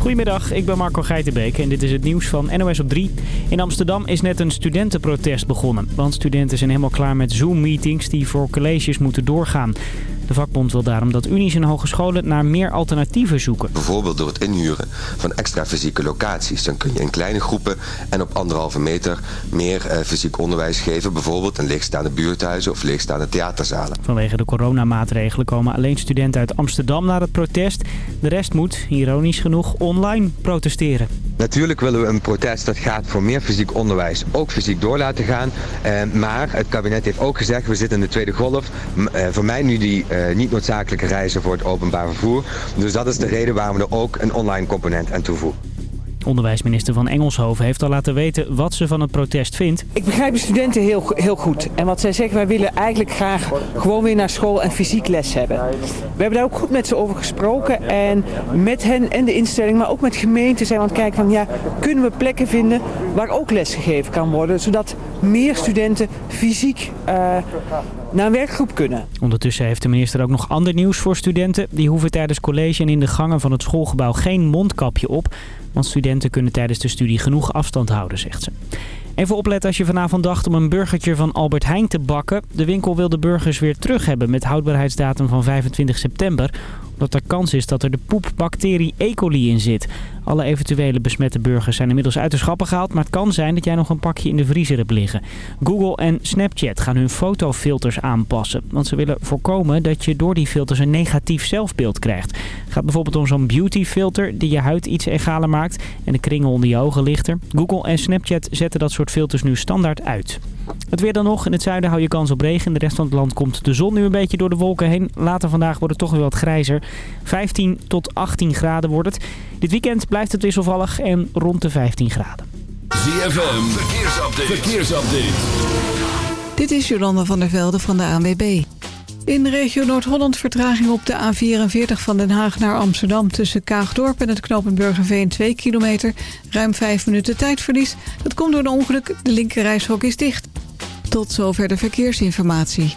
Goedemiddag, ik ben Marco Geitenbeek en dit is het nieuws van NOS op 3. In Amsterdam is net een studentenprotest begonnen. Want studenten zijn helemaal klaar met Zoom-meetings die voor colleges moeten doorgaan. De vakbond wil daarom dat unies en hogescholen naar meer alternatieven zoeken. Bijvoorbeeld door het inhuren van extra fysieke locaties. Dan kun je in kleine groepen en op anderhalve meter meer eh, fysiek onderwijs geven. Bijvoorbeeld in leegstaande buurthuizen of leegstaande theaterzalen. Vanwege de coronamaatregelen komen alleen studenten uit Amsterdam naar het protest. De rest moet, ironisch genoeg, online protesteren. Natuurlijk willen we een protest dat gaat voor meer fysiek onderwijs ook fysiek door laten gaan. Eh, maar het kabinet heeft ook gezegd, we zitten in de tweede golf. Eh, voor mij nu die eh, niet noodzakelijke reizen voor het openbaar vervoer. Dus dat is de reden waarom we er ook een online component aan toevoegen. Onderwijsminister van Engelshoven heeft al laten weten wat ze van het protest vindt. Ik begrijp de studenten heel, heel goed. En wat zij zeggen, wij willen eigenlijk graag gewoon weer naar school en fysiek les hebben. We hebben daar ook goed met ze over gesproken. En met hen en de instelling, maar ook met gemeenten zijn we aan het kijken van... ja, kunnen we plekken vinden waar ook les gegeven kan worden... zodat meer studenten fysiek uh, naar een werkgroep kunnen. Ondertussen heeft de minister ook nog ander nieuws voor studenten. Die hoeven tijdens college en in de gangen van het schoolgebouw geen mondkapje op... Want studenten kunnen tijdens de studie genoeg afstand houden, zegt ze. Even opletten als je vanavond dacht om een burgertje van Albert Heijn te bakken. De winkel wil de burgers weer terug hebben met houdbaarheidsdatum van 25 september omdat er kans is dat er de poepbacterie E. coli in zit. Alle eventuele besmette burgers zijn inmiddels uit de schappen gehaald, maar het kan zijn dat jij nog een pakje in de vriezer hebt liggen. Google en Snapchat gaan hun fotofilters aanpassen, want ze willen voorkomen dat je door die filters een negatief zelfbeeld krijgt. Het gaat bijvoorbeeld om zo'n beautyfilter die je huid iets egaler maakt en de kringel onder je ogen lichter. Google en Snapchat zetten dat soort filters nu standaard uit. Het weer dan nog. In het zuiden hou je kans op regen. In de rest van het land komt de zon nu een beetje door de wolken heen. Later vandaag wordt het toch weer wat grijzer. 15 tot 18 graden wordt het. Dit weekend blijft het wisselvallig en rond de 15 graden. ZFM, verkeersupdate. verkeersupdate. Dit is Jolanda van der Velde van de ANWB. In de regio Noord-Holland vertraging op de A44 van Den Haag naar Amsterdam... tussen Kaagdorp en het knooppunt Burgerveen 2 kilometer. Ruim 5 minuten tijdverlies. Dat komt door een ongeluk. De linkerrijshok is dicht. Tot zover de verkeersinformatie.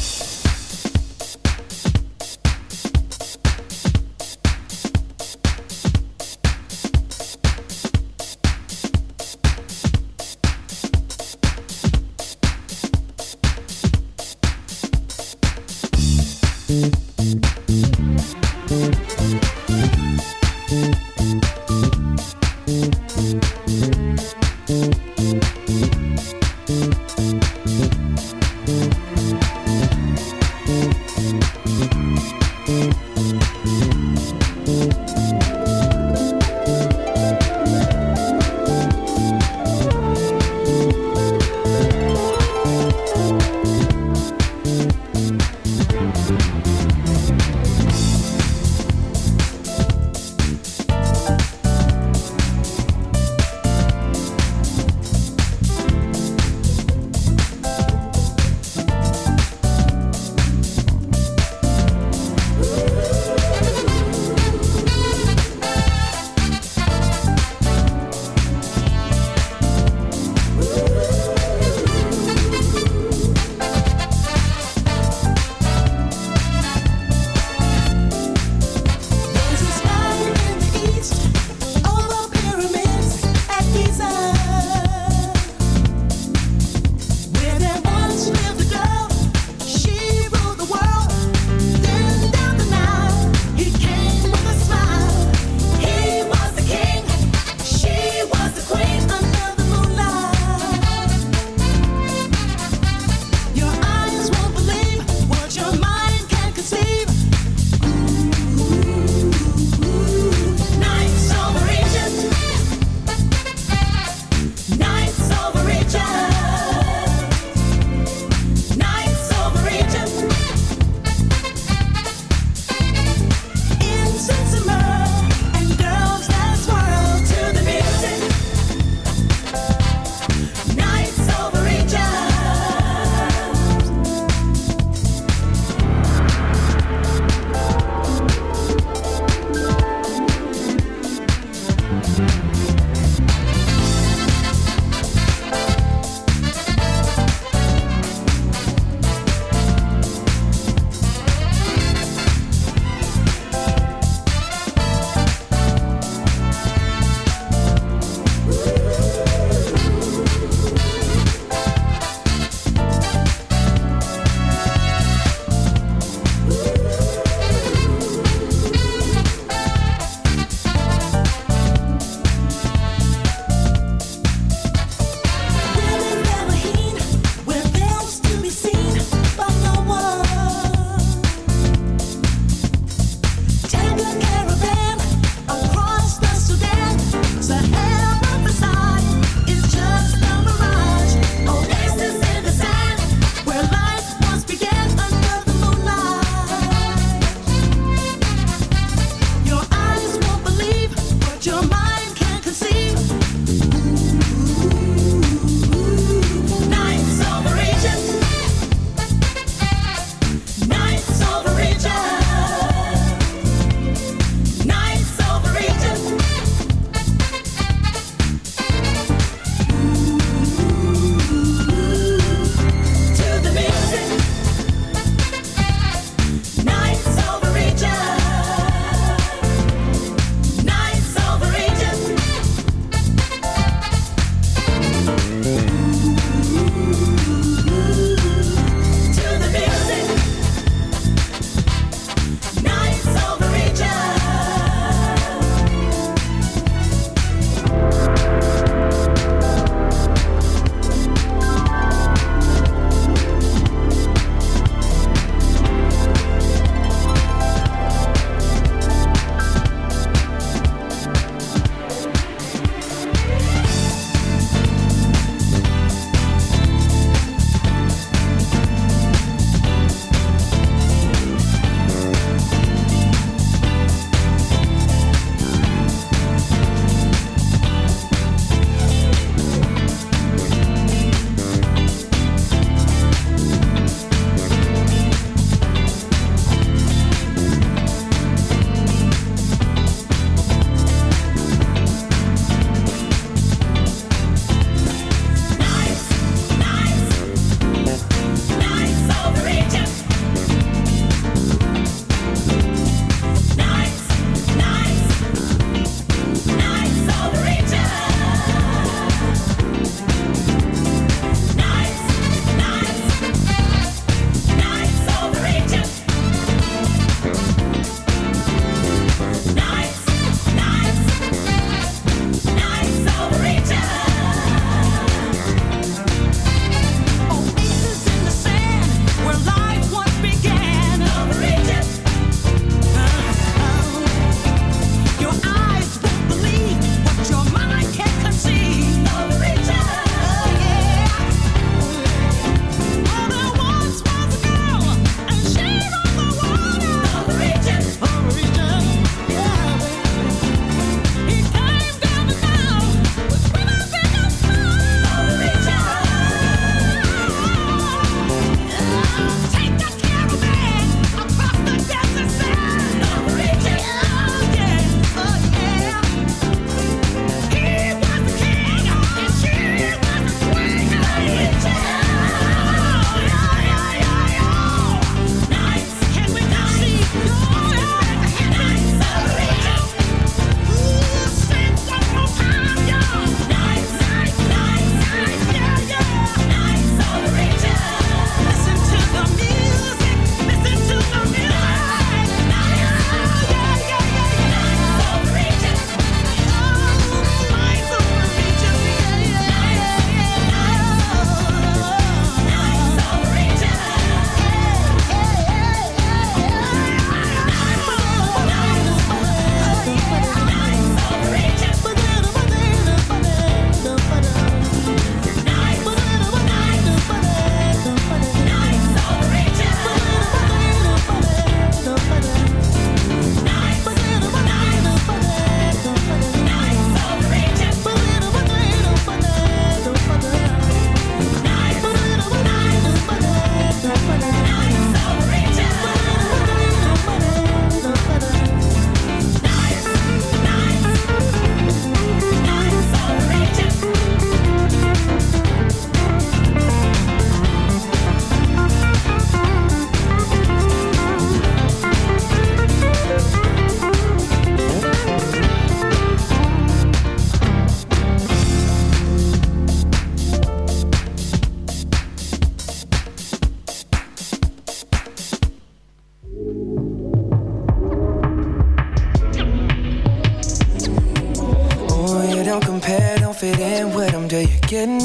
Judging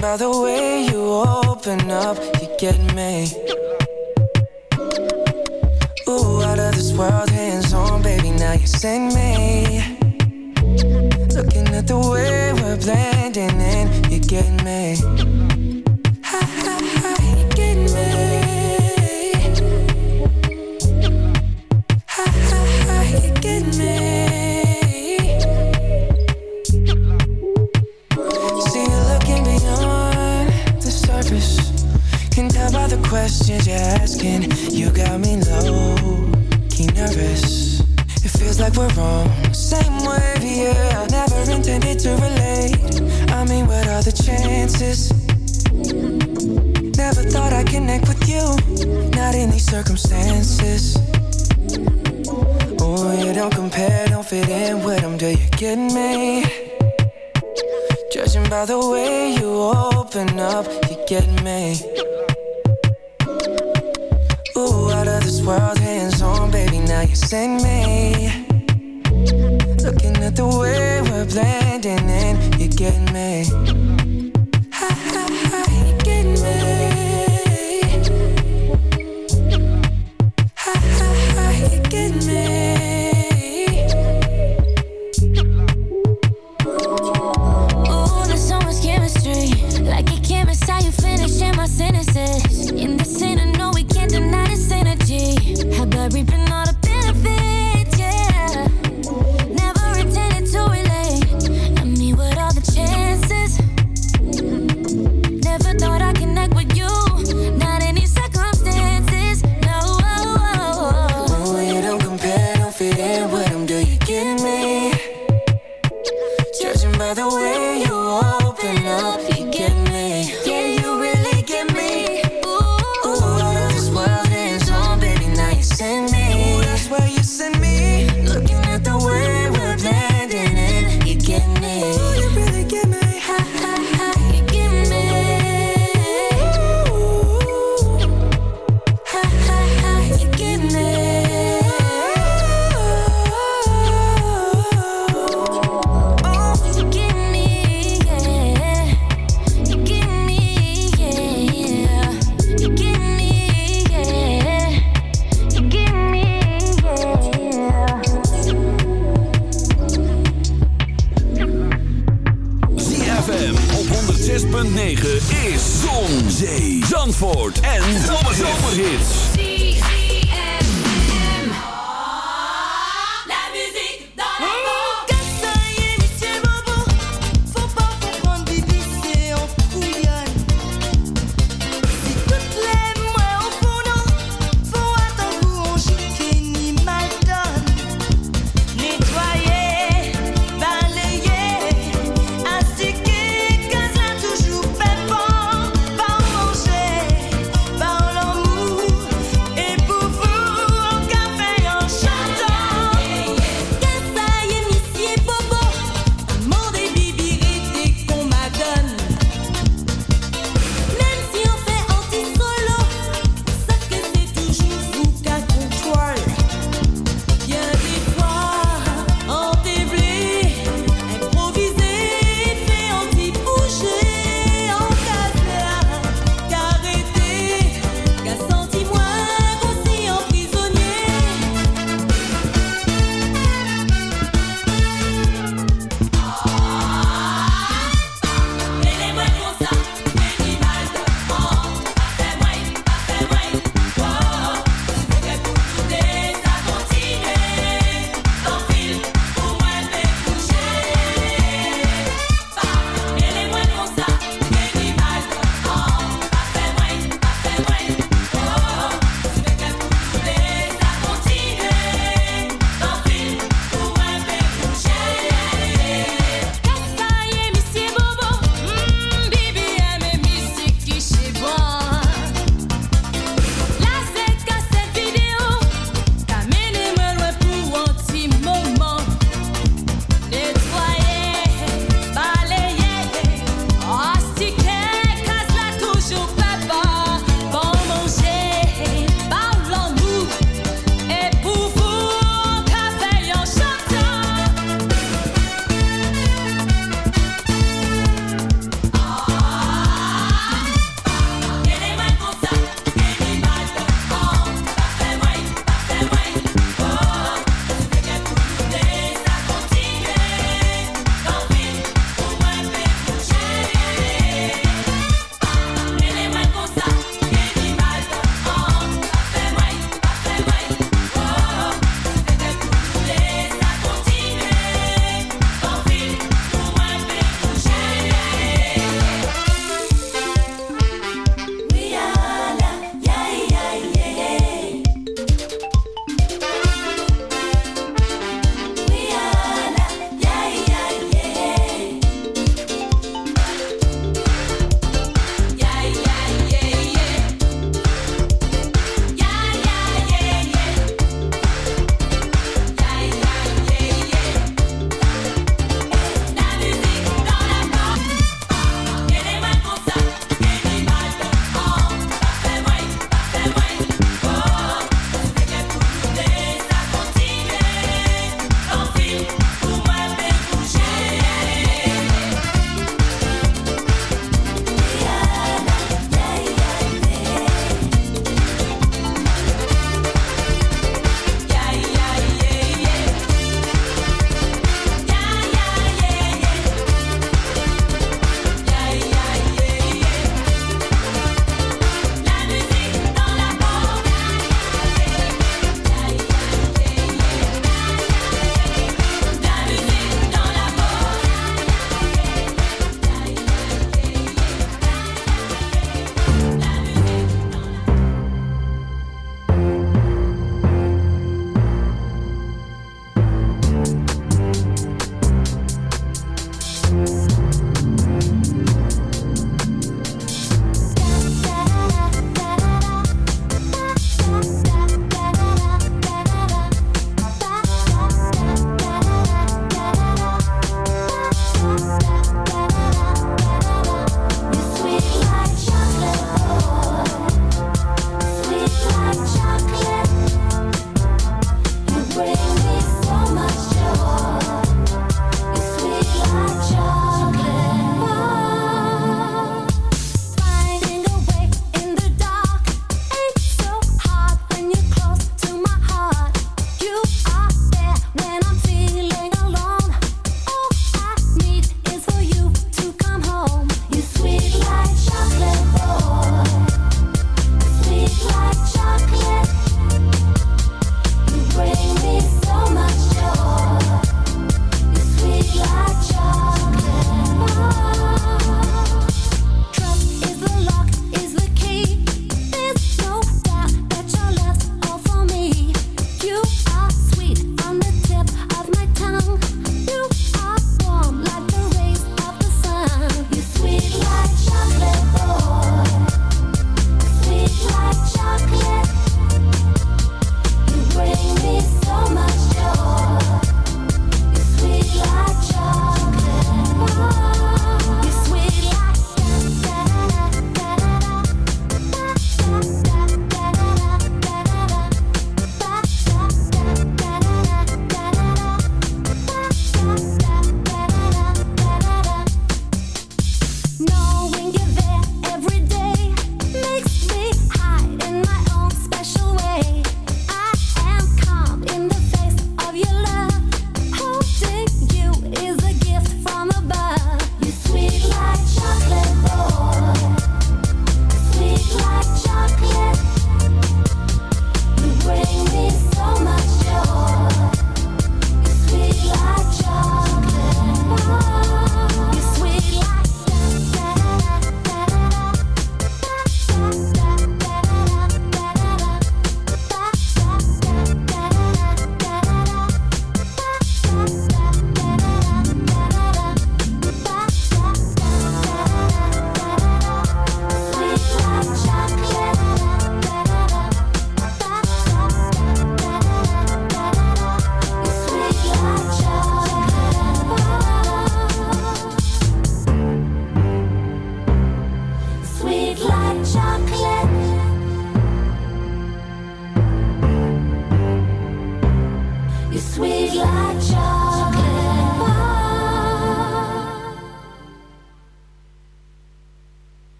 by the way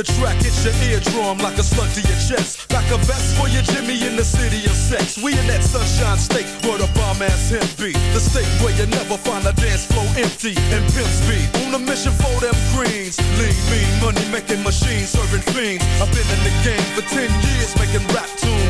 The track hits your eardrum like a slug to your chest. Like a vest for your Jimmy in the city of sex. We in that sunshine state where the bomb ass hemp be. The state where you never find a dance floor empty and pimp speed. On a mission for them greens. Lean, mean, money making machines serving fiends. I've been in the game for 10 years making rap tunes.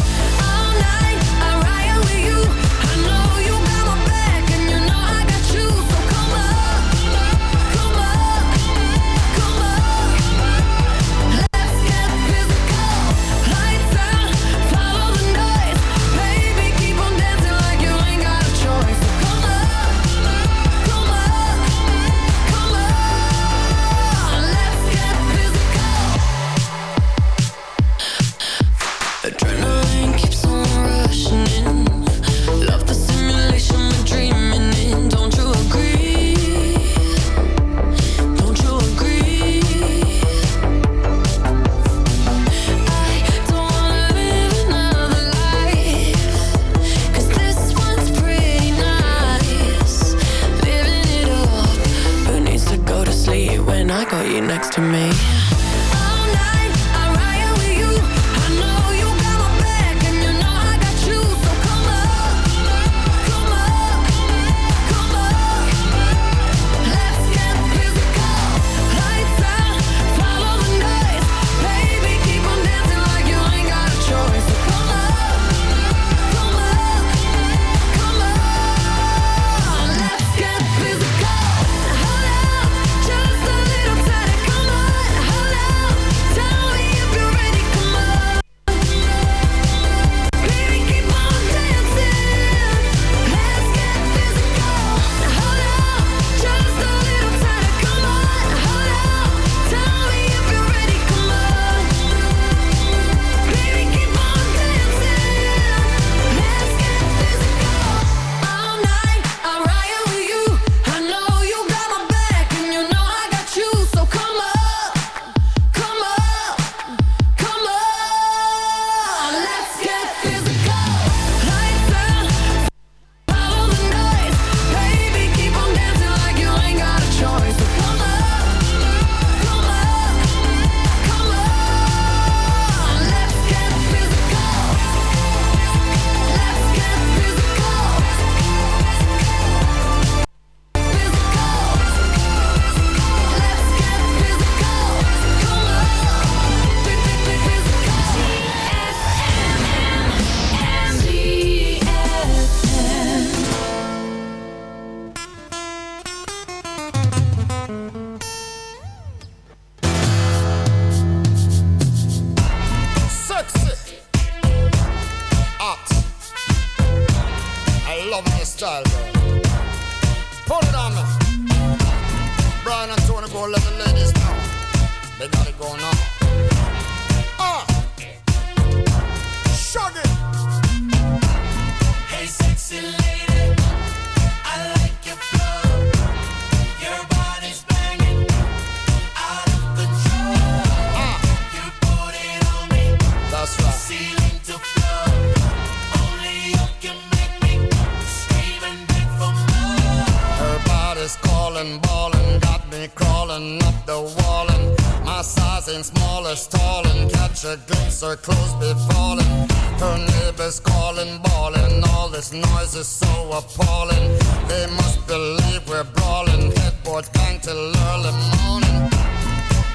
Her clothes be falling. Her neighbors calling, bawling. All this noise is so appalling. They must believe we're brawling. Headboards bang till early morning.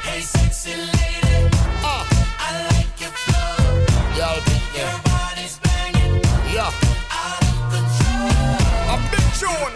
Hey, sexy lady, ah. I like your flow. Yeah, I'll be. Your body's banging Yeah, out of control. a big tune.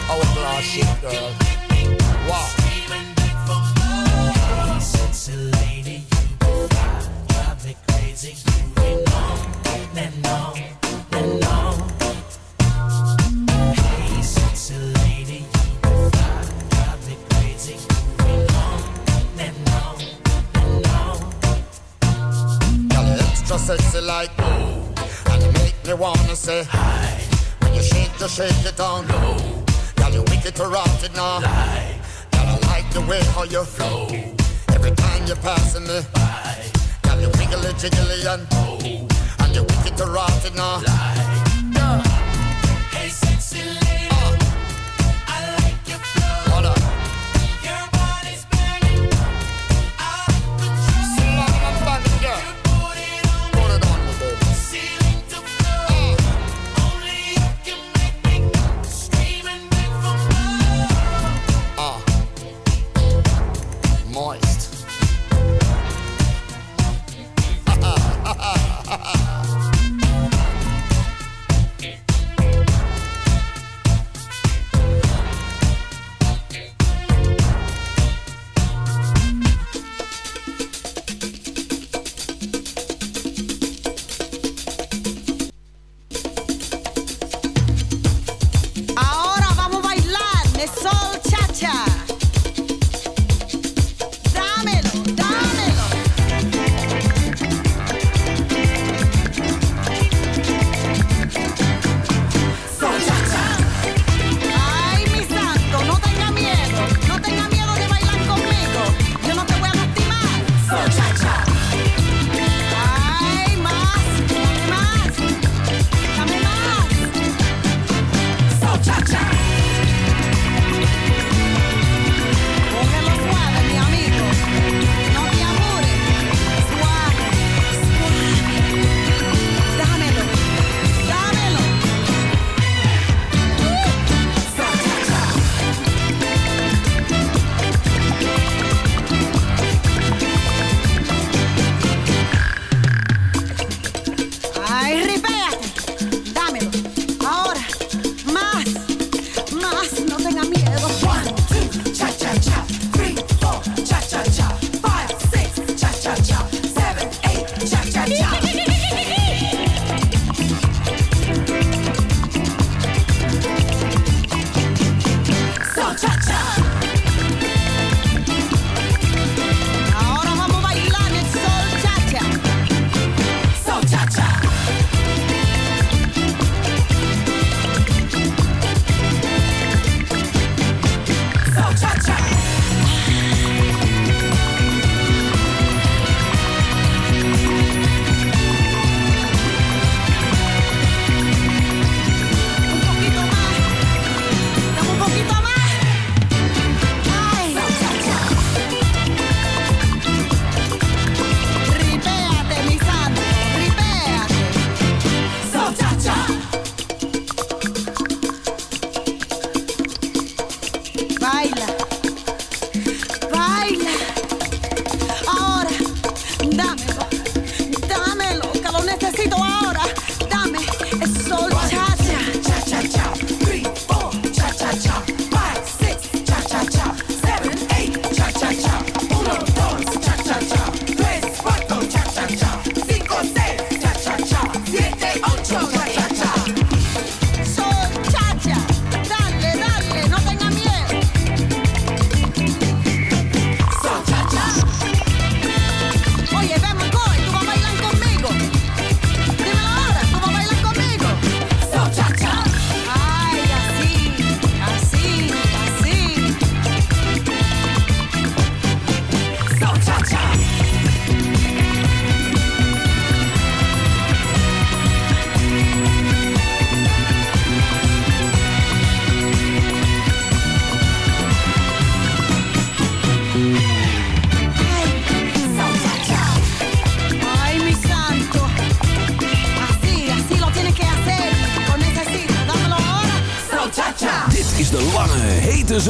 That hourglass shape, girl. Wow. Sexy like and you make me wanna say hi. When you shake, you shake it down low. Wicked to now. Girl, I like the way how you flow. Every time you're passing me by. Girl, you wiggly jiggly and oh, and you wicked to rot it now. Girl,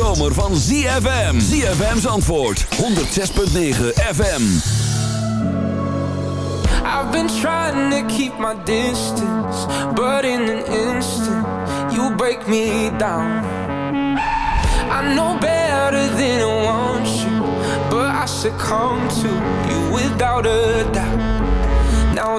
zomer van ZFM. ZFM's antwoord. 106.9 FM. I've been trying to keep my distance. But in an instant, you break me down. I know better than I want you. But I succumb to you without a doubt.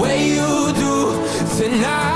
way you do tonight.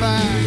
fine.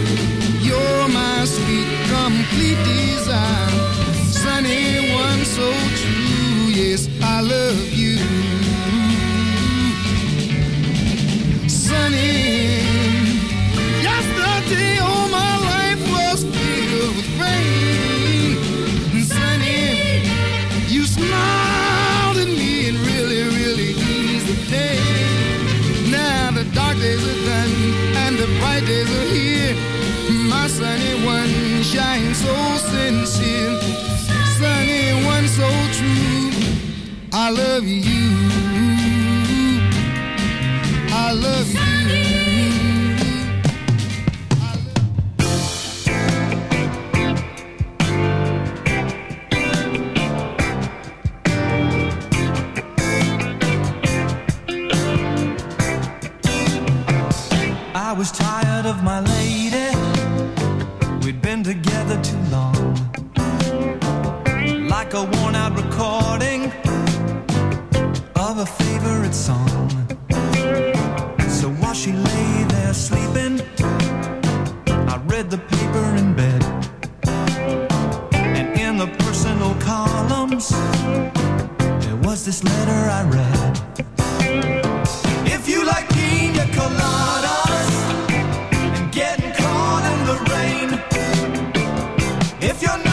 If you're not